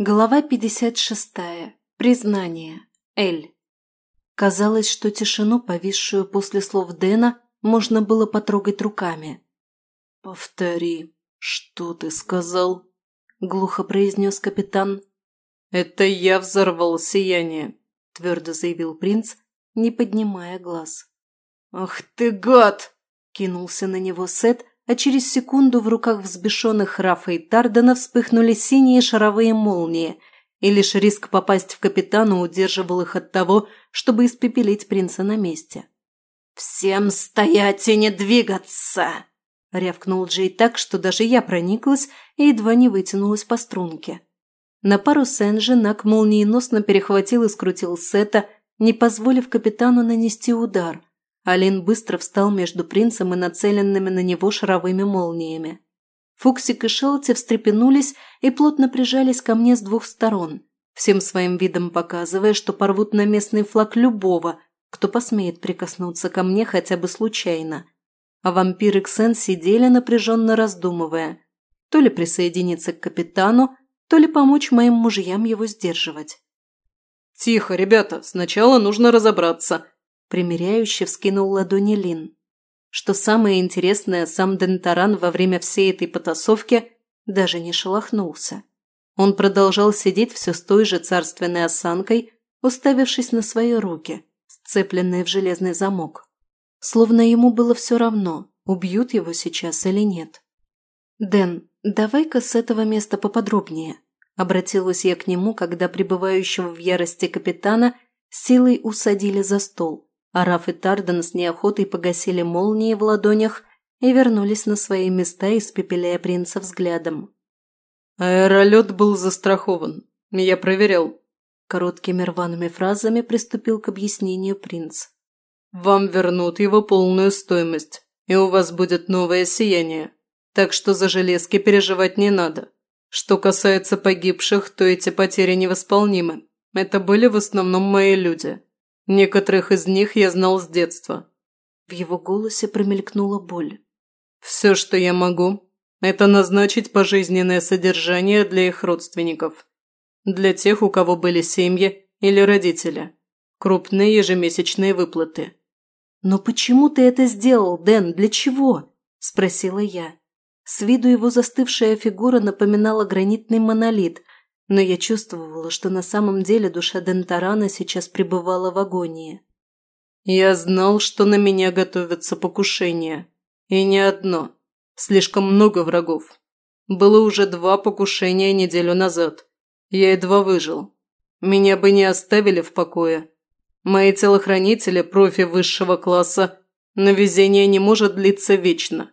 Глава 56. Признание. Эль. Казалось, что тишину, повисшую после слов Дэна, можно было потрогать руками. «Повтори, что ты сказал?» – глухо произнес капитан. «Это я взорвал сияние», – твердо заявил принц, не поднимая глаз. «Ах ты гад!» – кинулся на него Сет, а через секунду в руках взбешенных Рафа и Тардена вспыхнули синие шаровые молнии, и лишь риск попасть в капитана удерживал их от того, чтобы испепелить принца на месте. «Всем стоять и не двигаться!» – рявкнул Джей так, что даже я прониклась и едва не вытянулась по струнке. На пару Сенжи Нак Алин быстро встал между принцем и нацеленными на него шаровыми молниями. Фуксик и Шелти встрепенулись и плотно прижались ко мне с двух сторон, всем своим видом показывая, что порвут на местный флаг любого, кто посмеет прикоснуться ко мне хотя бы случайно. А вампир Ксен сидели, напряженно раздумывая, то ли присоединиться к капитану, то ли помочь моим мужьям его сдерживать. «Тихо, ребята, сначала нужно разобраться», примиряюще ладони лин. Что самое интересное, сам Дентаран во время всей этой потасовки даже не шелохнулся. Он продолжал сидеть все с той же царственной осанкой, уставившись на свои руки, сцепленные в железный замок. Словно ему было все равно, убьют его сейчас или нет. «Дэн, давай-ка с этого места поподробнее», – обратилась я к нему, когда пребывающего в ярости капитана силой усадили за стол. Араф и Тарден с неохотой погасили молнии в ладонях и вернулись на свои места, испепеляя принца взглядом. «Аэролет был застрахован. Я проверял». Короткими рваными фразами приступил к объяснению принц. «Вам вернут его полную стоимость, и у вас будет новое сияние. Так что за железки переживать не надо. Что касается погибших, то эти потери невосполнимы. Это были в основном мои люди». Некоторых из них я знал с детства. В его голосе промелькнула боль. Все, что я могу, это назначить пожизненное содержание для их родственников. Для тех, у кого были семьи или родители. Крупные ежемесячные выплаты. «Но почему ты это сделал, Дэн? Для чего?» – спросила я. С виду его застывшая фигура напоминала гранитный монолит, но я чувствовала, что на самом деле душа Дентарана сейчас пребывала в агонии. «Я знал, что на меня готовятся покушения. И не одно. Слишком много врагов. Было уже два покушения неделю назад. Я едва выжил. Меня бы не оставили в покое. Мои телохранители, профи высшего класса, но везение не может длиться вечно.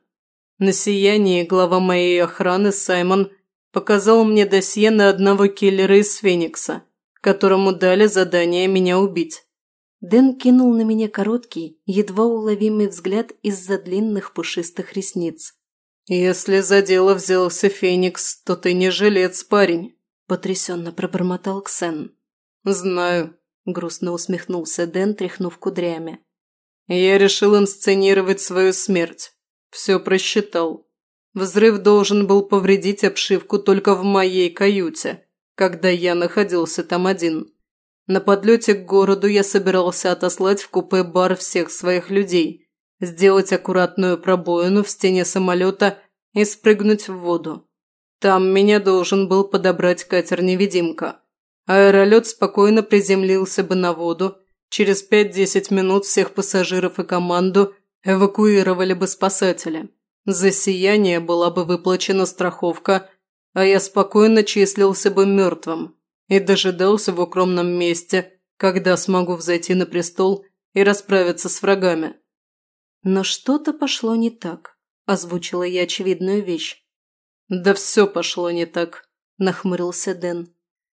На сиянии глава моей охраны Саймон – показал мне досье на одного киллера из Феникса, которому дали задание меня убить. Дэн кинул на меня короткий, едва уловимый взгляд из-за длинных пушистых ресниц. «Если за дело взялся Феникс, то ты не жилец, парень», – потрясенно пробормотал Ксен. «Знаю», – грустно усмехнулся Дэн, тряхнув кудрями. «Я решил инсценировать свою смерть. Все просчитал. Взрыв должен был повредить обшивку только в моей каюте, когда я находился там один. На подлете к городу я собирался отослать в купе-бар всех своих людей, сделать аккуратную пробоину в стене самолета и спрыгнуть в воду. Там меня должен был подобрать катер-невидимка. Аэролет спокойно приземлился бы на воду, через 5-10 минут всех пассажиров и команду эвакуировали бы спасатели. За сияние была бы выплачена страховка, а я спокойно числился бы мертвым и дожидался в укромном месте, когда смогу взойти на престол и расправиться с врагами. Но что-то пошло не так, озвучила я очевидную вещь. Да все пошло не так, нахмурился Дэн.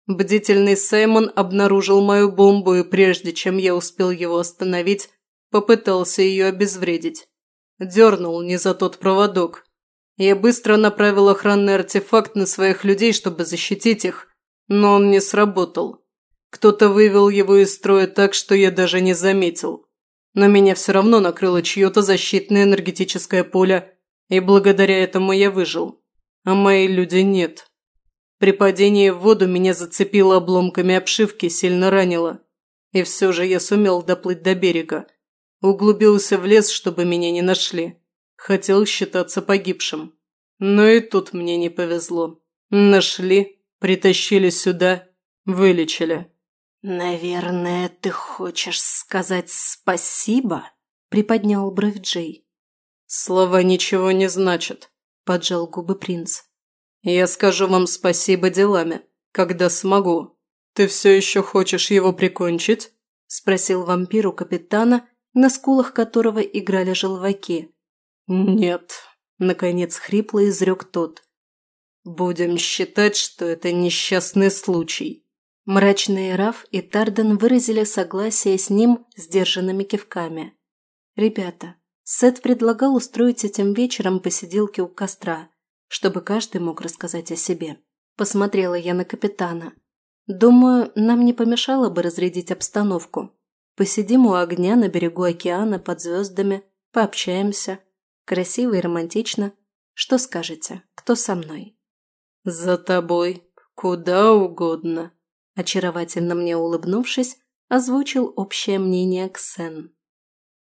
Бдительный Саймон обнаружил мою бомбу и прежде чем я успел его остановить, попытался ее обезвредить. Дернул, не за тот проводок. Я быстро направил охранный артефакт на своих людей, чтобы защитить их, но он не сработал. Кто-то вывел его из строя так, что я даже не заметил. Но меня все равно накрыло чье-то защитное энергетическое поле, и благодаря этому я выжил. А мои люди нет. При падении в воду меня зацепило обломками обшивки, сильно ранило. И все же я сумел доплыть до берега – углубился в лес, чтобы меня не нашли. Хотел считаться погибшим. Но и тут мне не повезло. Нашли, притащили сюда, вылечили. «Наверное, ты хочешь сказать спасибо?» – приподнял бровь Джей. «Слова ничего не значат», – поджал губы принц. «Я скажу вам спасибо делами, когда смогу. Ты все еще хочешь его прикончить?» – спросил вампиру капитана на скулах которого играли желваки. «Нет», – наконец хрипло изрек тот. «Будем считать, что это несчастный случай». Мрачные Раф и Тарден выразили согласие с ним сдержанными кивками. «Ребята, Сет предлагал устроить этим вечером посиделки у костра, чтобы каждый мог рассказать о себе. Посмотрела я на капитана. Думаю, нам не помешало бы разрядить обстановку. Посидим у огня на берегу океана под звездами, пообщаемся. Красиво и романтично. Что скажете? Кто со мной? За тобой. Куда угодно. Очаровательно мне улыбнувшись, озвучил общее мнение Ксен.